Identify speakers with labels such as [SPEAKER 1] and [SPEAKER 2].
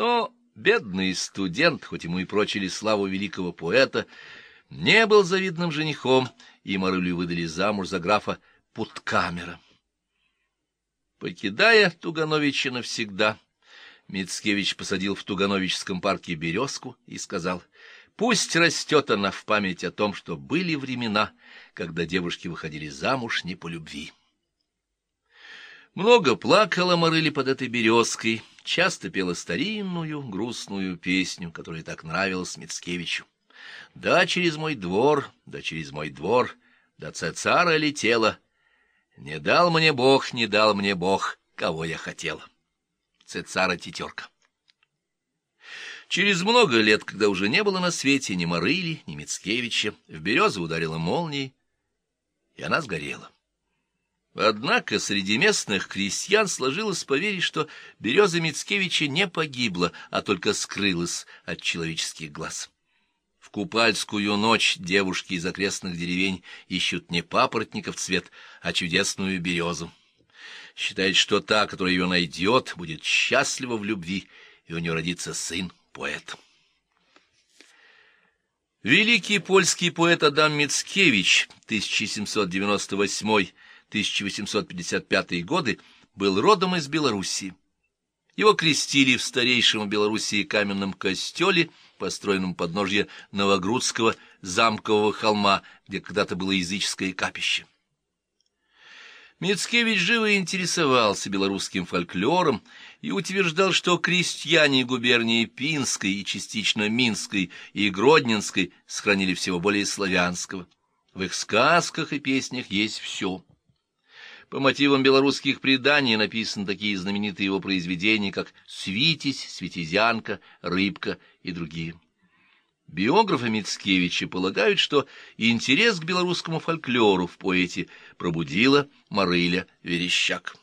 [SPEAKER 1] Но бедный студент, хоть ему и прочили славу великого поэта, не был завидным женихом, и Марылю выдали замуж за графа Путкамера. Покидая Тугановича навсегда, Мицкевич посадил в Тугановичском парке березку и сказал, «Пусть растет она в память о том, что были времена, когда девушки выходили замуж не по любви». Много плакала Марыли под этой березкой, часто пела старинную грустную песню, которая так нравилась Мицкевичу. «Да через мой двор, да через мой двор, да цара летела, не дал мне Бог, не дал мне Бог, кого я хотела». Цецара Тетерка. Через много лет, когда уже не было на свете ни Марыли, ни Мицкевича, в березу ударила молнией, и она сгорела. Однако среди местных крестьян сложилось поверить, что береза Мицкевича не погибла, а только скрылась от человеческих глаз. В купальскую ночь девушки из окрестных деревень ищут не папоротников цвет, а чудесную березу считает, что та, которая ее найдет, будет счастлива в любви, и у нее родится сын-поэт. Великий польский поэт Адам Мицкевич, 1798-1855 годы, был родом из Белоруссии. Его крестили в старейшем Белоруссии каменном костеле, построенном подножье Новогрудского замкового холма, где когда-то было языческое капище. Мицкевич живо интересовался белорусским фольклором и утверждал, что крестьяне губернии Пинской и частично Минской и Гродненской сохранили всего более славянского. В их сказках и песнях есть все. По мотивам белорусских преданий написаны такие знаменитые его произведения, как «Свитязь», «Светизянка», «Рыбка» и другие. Биографы Мицкевича полагают, что интерес к белорусскому фольклору в поэте пробудила Марыля Верещак.